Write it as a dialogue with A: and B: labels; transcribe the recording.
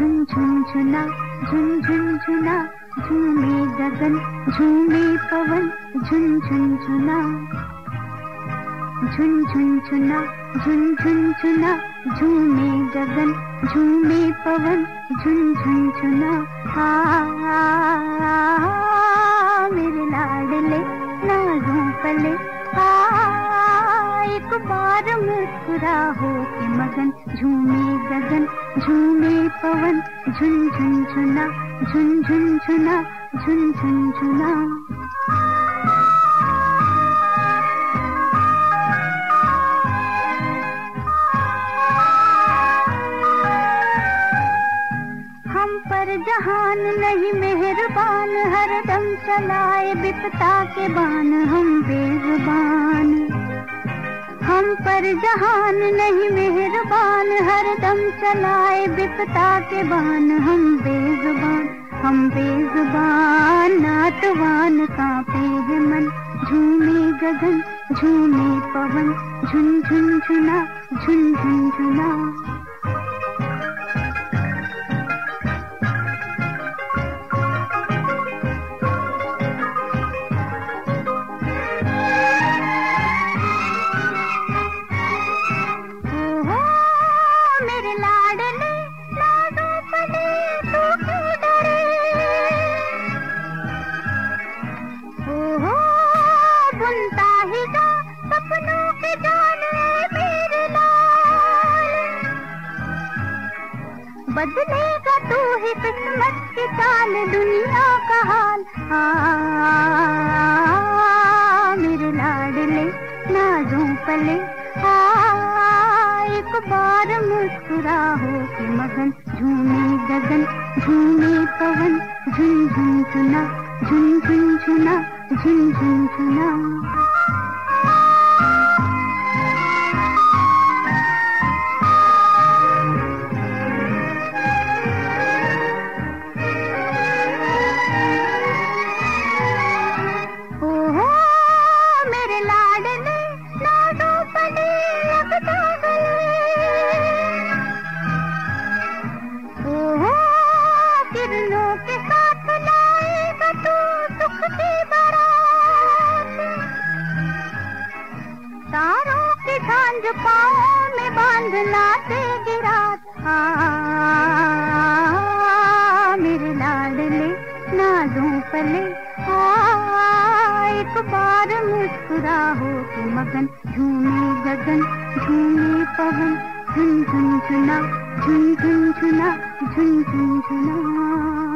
A: झुना, झुम झुम झुना, झूमे गगन, झूमे पवन, झुम झुम झुना। झुन झुन झुना झुन झुन झुना, झूमे गगन, झूमे पवन झुन। झुन झुना मेरे बार मुस्कुरा हो के मगन, झूमे गगन, झूमे पवन, झुन झुना झुन झुन झुना हम पर जहान नहीं, मेहरबान हर दम चलाए बिपता के बान, हम बेजुबान। हम पर जहान नहीं, मेहरबान, हर दम चलाए बिपता के बान। हम बेजुबान हम बेजुबान, नातवान कांपे है मन। झूमे गगन, झूमे पवन, झुन झुन, झुना, झुन झुन, झुना। बदलेगा तू ही किस्मत की चाल दुनिया का हाल। आ, मेरे लाडले नाजों पले। आ, एक बार मुस्कुरा हो के मगन झूमे गगन झूमे पवन। झुन झुन झुना झुन झुन झुना झुन झुना में बांधना देगी रात मेरे लाडले नाजों पले। आ, एक बार मुस्कुरा हो के मगन झूमे गगन झूमे पवन। झुन झुन झुना झुन झुन झुना झुन झुन झुना